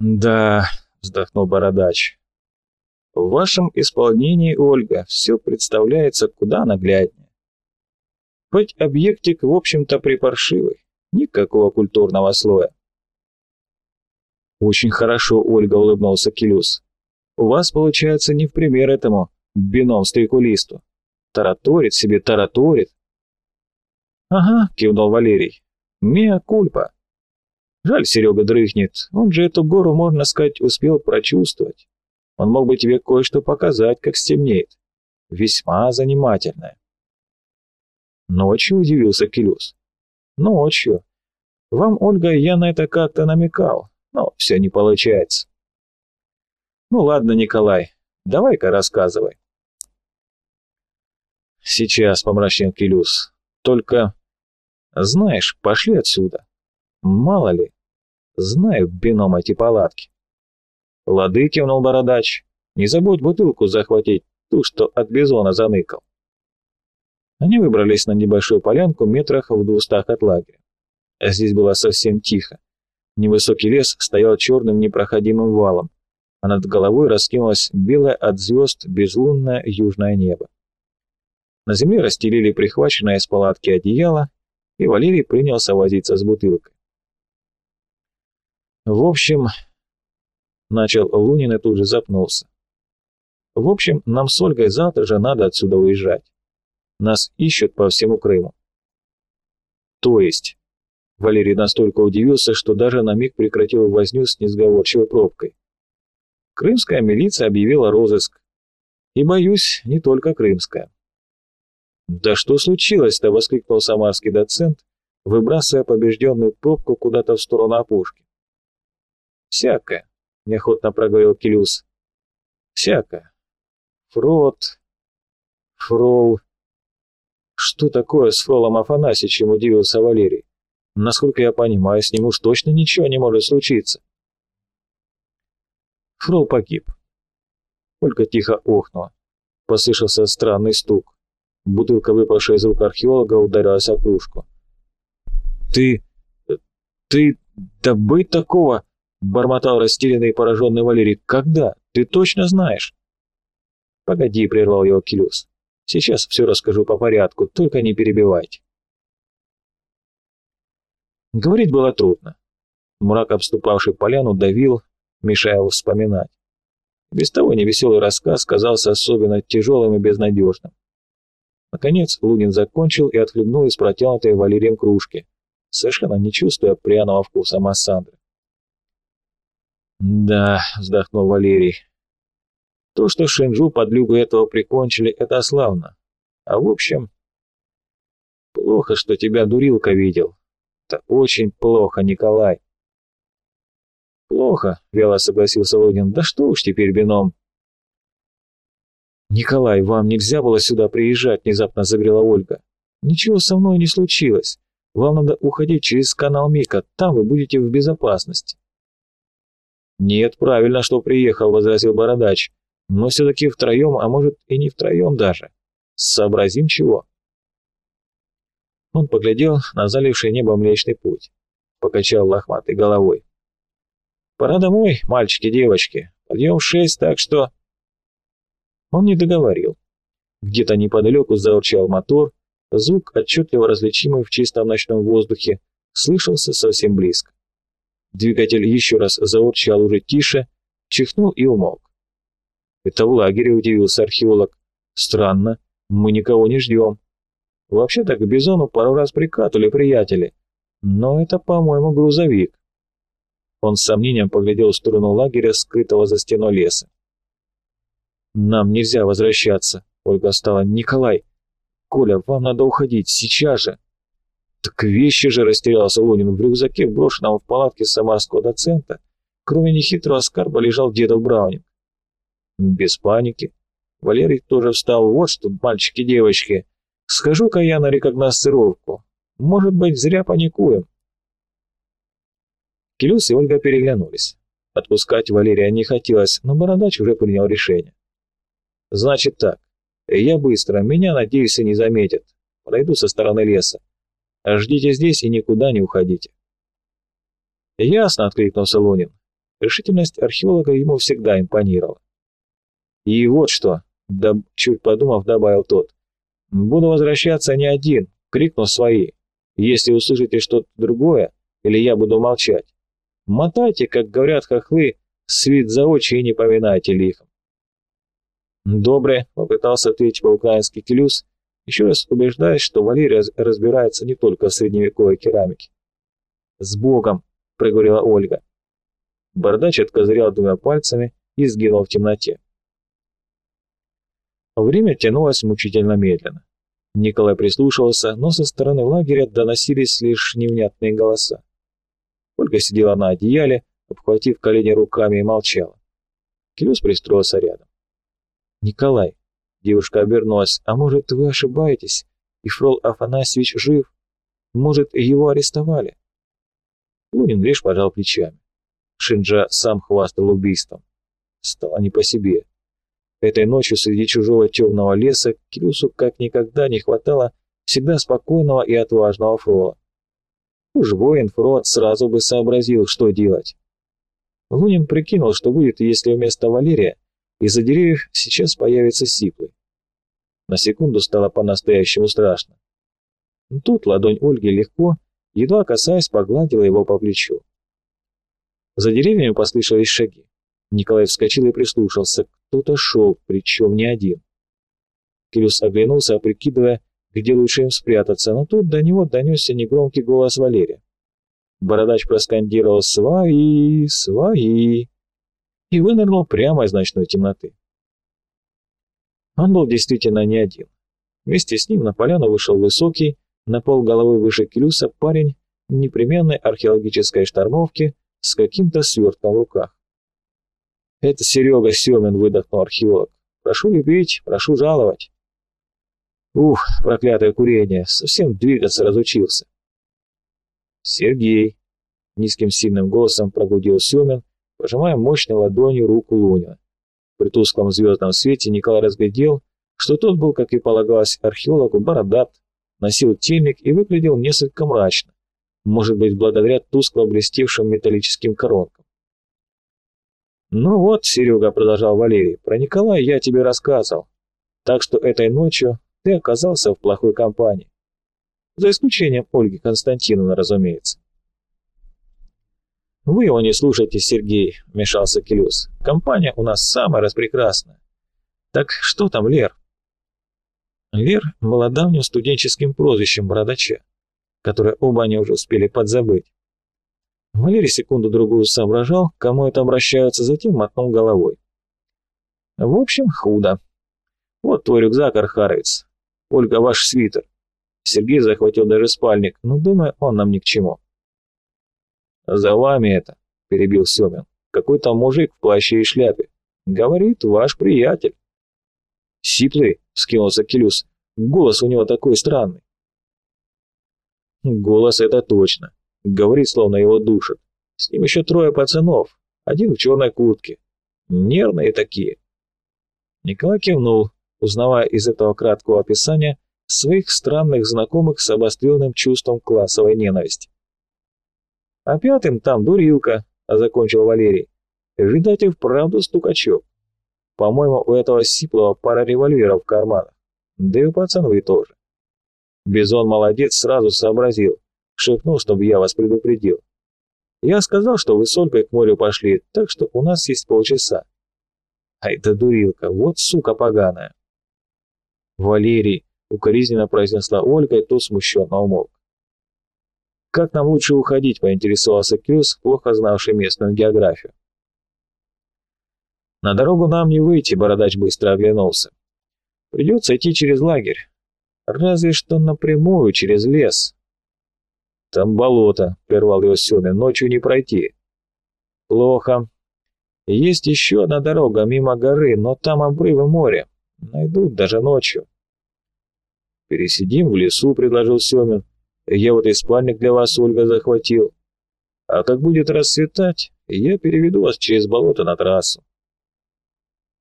«Да», — вздохнул Бородач. «В вашем исполнении, Ольга, все представляется куда нагляднее. Хоть объектик, в общем-то, припаршивый, никакого культурного слоя». «Очень хорошо, Ольга», — улыбнулся Келюс. «У вас, получается, не в пример этому бином-стрекулисту. Тараторит себе, тараторит». «Ага», — кивнул Валерий. «Меа кульпа». Жаль, Серега дрыхнет, он же эту гору, можно сказать, успел прочувствовать. Он мог бы тебе кое-что показать, как стемнеет. Весьма занимательное. Ночью удивился Келюс. Ночью. Вам, Ольга, я на это как-то намекал, но все не получается. Ну ладно, Николай, давай-ка рассказывай. Сейчас, помрачнел Келюс. Только, знаешь, пошли отсюда. Мало ли. Знаю бином эти палатки. Лады, кивнул бородач. Не забудь бутылку захватить, ту, что от бизона заныкал. Они выбрались на небольшую полянку метрах в двухстах от лагеря. Здесь было совсем тихо. Невысокий лес стоял черным непроходимым валом, а над головой раскинулось белое от звезд безлунное южное небо. На земле расстелили прихваченное из палатки одеяло, и Валерий принялся возиться с бутылкой. В общем, начал Лунин и тут же запнулся. В общем, нам с Ольгой завтра же надо отсюда уезжать. Нас ищут по всему Крыму. То есть, Валерий настолько удивился, что даже на миг прекратил возню с несговорчивой пробкой. Крымская милиция объявила розыск. И, боюсь, не только крымская. «Да что случилось-то?» — воскликнул самарский доцент, выбрасывая побежденную пробку куда-то в сторону опушки. «Всякое», — неохотно проговорил Келюс. «Всякое. Фрод, Фрол...» «Что такое с Фролом Афанасьевичем?» — удивился Валерий. «Насколько я понимаю, с ним уж точно ничего не может случиться». Фрол погиб. Только тихо охнула. Послышался странный стук. Бутылка, выпавшая из рук археолога, ударилась о кружку. «Ты... ты... да быть такого!» Бормотал растерянный и пораженный Валерий. «Когда? Ты точно знаешь?» «Погоди», — прервал его Келюс. «Сейчас все расскажу по порядку, только не перебивайте». Говорить было трудно. Мрак, обступавший поляну, давил, мешая вспоминать. Без того невеселый рассказ казался особенно тяжелым и безнадежным. Наконец Лунин закончил и отхлебнул из протянутой Валерием кружки, совершенно не чувствуя пряного вкуса массандры. «Да», — вздохнул Валерий. «То, что Шенжу подлюгу этого прикончили, это славно. А в общем, плохо, что тебя дурилка видел. Это очень плохо, Николай». «Плохо», — вяло согласился Логин. «Да что уж теперь бином». «Николай, вам нельзя было сюда приезжать», — внезапно загрела Ольга. «Ничего со мной не случилось. Вам надо уходить через канал Мика, там вы будете в безопасности». «Нет, правильно, что приехал», — возразил Бородач. «Но все-таки втроем, а может и не втроем даже. Сообразим чего». Он поглядел на заливший небо Млечный Путь, покачал лохматой головой. «Пора домой, мальчики-девочки. Подъем в шесть, так что...» Он не договорил. Где-то неподалеку заурчал мотор, звук, отчетливо различимый в чистом ночном воздухе, слышался совсем близко. Двигатель еще раз заурчал уже тише, чихнул и умолк. «Это в лагере», — удивился археолог. «Странно, мы никого не ждем. Вообще-то к Бизону пару раз прикатывали приятели, но это, по-моему, грузовик». Он с сомнением поглядел в сторону лагеря, скрытого за стеной леса. «Нам нельзя возвращаться», — Ольга стала. «Николай! Коля, вам надо уходить, сейчас же!» «Так вещи же!» — растерялся Лунин. В рюкзаке, брошенном в палатке самарского доцента, кроме нехитрого скарба, лежал дедов Браунинг. Без паники. Валерий тоже встал. «Вот что, мальчики-девочки, схожу-ка я на рекогносцировку. Может быть, зря паникуем». Келюс и Ольга переглянулись. Отпускать Валерия не хотелось, но Бородач уже принял решение. «Значит так. Я быстро, меня, надеюсь, и не заметят. Пройду со стороны леса. Ждите здесь и никуда не уходите. Ясно, откликнулся Лунин. Решительность археолога ему всегда импонировала. «И вот что», — чуть подумав, добавил тот, — «буду возвращаться не один, крикну свои. Если услышите что-то другое, или я буду молчать, мотайте, как говорят хохлы, свит за очи и не поминайте лихом». «Добре», — попытался ответить по-украински Келюс, еще раз убеждаясь, что Валерий разбирается не только в средневековой керамике. «С Богом!» — проговорила Ольга. Бородач откозырял двумя пальцами и сгинул в темноте. Время тянулось мучительно медленно. Николай прислушивался, но со стороны лагеря доносились лишь невнятные голоса. Ольга сидела на одеяле, обхватив колени руками и молчала. Келюс пристроился рядом. «Николай», — девушка обернулась, — «а может, вы ошибаетесь, и Фрол Афанасьевич жив? Может, его арестовали?» Лунин лишь пожал плечами. Шинджа сам хвастал убийством. Стало не по себе. Этой ночью среди чужого темного леса Кирюсу как никогда не хватало всегда спокойного и отважного Фрола. Уж воин Фрод сразу бы сообразил, что делать. Лунин прикинул, что будет, если вместо Валерия из-за деревьев сейчас появится Сиплый. На секунду стало по-настоящему страшно. Тут ладонь Ольги легко, едва касаясь, погладила его по плечу. За деревьями послышались шаги. Николай вскочил и прислушался. Кто-то шел, причем не один. Кирюс оглянулся, прикидывая, где лучше им спрятаться, но тут до него донесся негромкий голос Валерия. Бородач проскандировал «Свои! Свои!» И вынырнул прямо из ночной темноты. Он был действительно не один. Вместе с ним на поляну вышел высокий, на пол головы выше Кирюса парень непременной археологической штормовки с каким-то свертком в руках. «Это Серега Семин», — выдохнул археолог. «Прошу любить, прошу жаловать». Ух, проклятое курение, совсем двигаться разучился. «Сергей», — низким сильным голосом прогудел Семин, пожимая мощной ладонью руку Лунина. При тусклом звездном свете Николай разглядел, что тот был, как и полагалось археологу, бородат, носил тельник и выглядел несколько мрачно может быть, благодаря тускло блестевшим металлическим коронкам. «Ну вот, Серега», — продолжал Валерий, — «про Николая я тебе рассказывал. Так что этой ночью ты оказался в плохой компании. За исключением Ольги Константиновны, разумеется». «Вы его не слушайте, Сергей», — вмешался Келюс. «Компания у нас самая распрекрасная. Так что там Лер?» Лер была давним студенческим прозвищем бородача которое оба они уже успели подзабыть. Валерий секунду-другую соображал, кому это обращаются, затем мотнул головой. В общем, худо. Вот твой рюкзак, Архаровец. Ольга, ваш свитер. Сергей захватил даже спальник, но, думаю, он нам ни к чему. «За вами это», — перебил Семин. «Какой-то мужик в плаще и шляпе. Говорит, ваш приятель». «Сиплый», — скинулся Келюс. «Голос у него такой странный». Голос это точно. Говорит, словно его душит. С ним еще трое пацанов. Один в черной куртке. Нервные такие. Николай кивнул, узнавая из этого краткого описания своих странных знакомых с обостренным чувством классовой ненависти. А пятым там дурилка, а закончил Валерий. Видать и вправду стукачок. По-моему, у этого сиплого пара револьверов в карманах. Да и у пацанвы тоже. Бизон молодец, сразу сообразил. Шепнул, чтобы я вас предупредил. Я сказал, что вы с Ольгой к морю пошли, так что у нас есть полчаса. А это дурилка, вот сука поганая. Валерий, укоризненно произнесла Ольга, и тот смущенно умолк. «Как нам лучше уходить?» — поинтересовался Крюс, плохо знавший местную географию. «На дорогу нам не выйти», — бородач быстро оглянулся. «Придется идти через лагерь. Разве что напрямую через лес. Там болото, прервал его Семин, ночью не пройти. Плохо. Есть еще одна дорога мимо горы, но там обрывы моря. Найдут даже ночью. Пересидим в лесу, предложил Семин. Я вот и спальник для вас, Ольга, захватил. А как будет расцветать, я переведу вас через болото на трассу.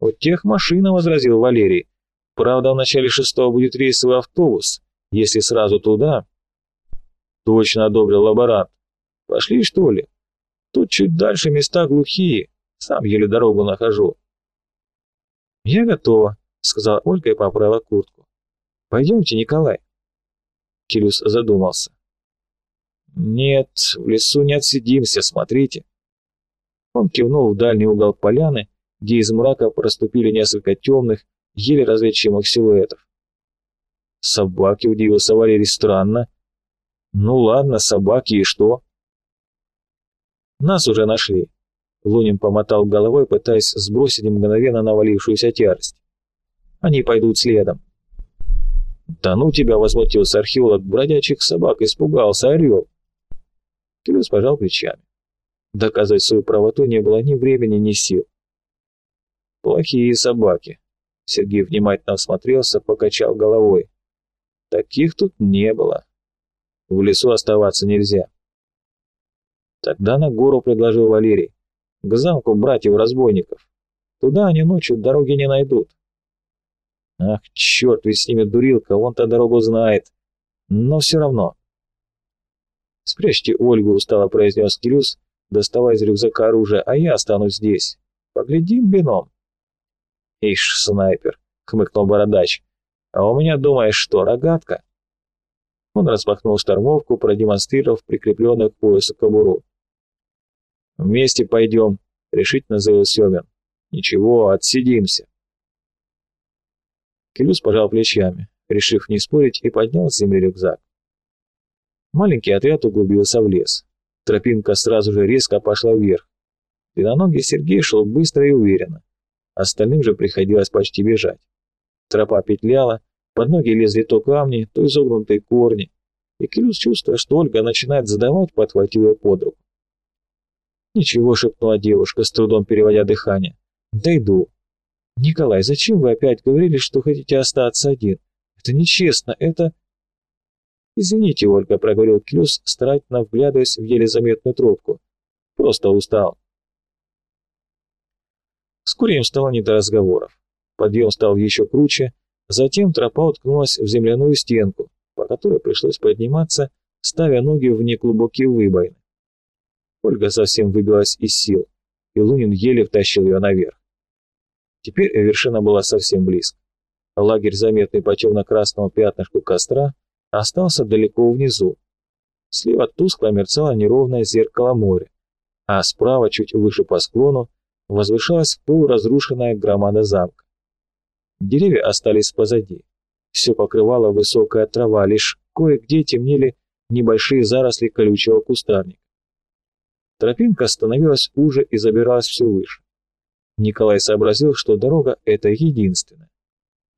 «Вот тех машина», — возразил Валерий. Правда, в начале шестого будет рейсовый автобус. Если сразу туда... Точно одобрил лаборант. Пошли, что ли? Тут чуть дальше места глухие, сам еле дорогу нахожу». «Я готова», — сказала Ольга и поправила куртку. «Пойдемте, Николай». Килюс задумался. «Нет, в лесу не отсидимся, смотрите». Он кивнул в дальний угол поляны, где из мрака проступили несколько темных, еле различимых силуэтов. «Собаки», — удивился Валерий, — «странно». «Ну ладно, собаки, и что?» «Нас уже нашли», — Лунин помотал головой, пытаясь сбросить мгновенно навалившуюся тяжесть. «Они пойдут следом». «Да ну тебя!» — возмутился археолог. «Бродячих собак испугался, орел!» Келюс пожал плечами. Доказывать свою правоту не было ни времени, ни сил. «Плохие собаки!» Сергей внимательно осмотрелся, покачал головой. «Таких тут не было. В лесу оставаться нельзя». «Тогда на гору», — предложил Валерий. «К замку братьев-разбойников. Туда они ночью дороги не найдут. Ах, черт, ведь с ними дурилка, он-то дорогу знает. Но все равно. Спрячьте Ольгу, устало произнес Кирюс, доставая из рюкзака оружие, а я останусь здесь. Поглядим бином. Ишь, снайпер, хмыкнул бородач. А у меня, думаешь, что, рогатка? Он распахнул штормовку, продемонстрировав прикрепленную к поясу кобуру. «Вместе пойдем», — решительно заявил Семин. «Ничего, отсидимся». Келюс пожал плечами, решив не спорить, и поднял с земли рюкзак. Маленький отряд углубился в лес. Тропинка сразу же резко пошла вверх. Длинноногий Сергей шел быстро и уверенно. Остальным же приходилось почти бежать. Тропа петляла, под ноги лезли то камни, то изогнутые корни. И Келюс, чувствуя, что Ольга начинает задавать, подхватил ее под руку. «Ничего», — шепнула девушка, с трудом переводя дыхание. «Дойду». «Николай, зачем вы опять говорили, что хотите остаться один? Это нечестно, это...» «Извините, Ольга», — проговорил Клюс, старательно вглядываясь в еле заметную трубку. «Просто устал». Вскоре им стало не до разговоров. Подъем стал еще круче, затем тропа уткнулась в земляную стенку, по которой пришлось подниматься, ставя ноги в неглубокие выбоины. Ольга совсем выбилась из сил, и Лунин еле втащил ее наверх. Теперь вершина была совсем близко. Лагерь, заметный по темно-красному пятнышку костра, остался далеко внизу. Слева тускло мерцало неровное зеркало моря, а справа, чуть выше по склону, возвышалась полуразрушенная громада замка. Деревья остались позади. Все покрывала высокая трава, лишь кое-где темнели небольшие заросли колючего кустарника. Тропинка становилась уже и забиралась все выше. Николай сообразил, что дорога эта единственная.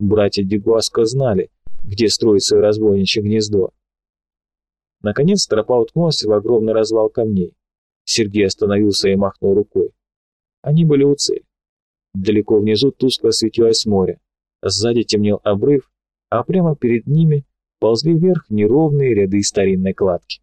Братья Дегуаско знали, где строить свое разбойничье гнездо. Наконец тропа уткнулась в огромный развал камней. Сергей остановился и махнул рукой. Они были у цели. Далеко внизу тускло светилось море. Сзади темнел обрыв, а прямо перед ними ползли вверх неровные ряды старинной кладки.